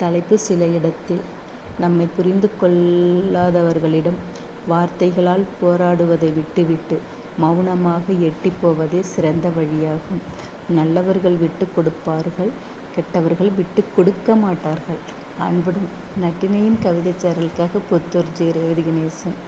தலைப்பு சில இடத்தில் நம்மை புரிந்து கொள்ளாதவர்களிடம் வார்த்தைகளால் போராடுவதை விட்டுவிட்டு மௌனமாக எட்டிப் போவதே சிறந்த வழியாகும். நல்லவர்கள் விட்டுக் கொடுப்பார்கள் கெட்டவர்கள் விட்டு கொடுக்க மாட்டார்கள். அன்புடன் நட்டினியின் கவிதைச் சேரலுக்காக புத்தூர் ஜி. ரேவதி கணேசன்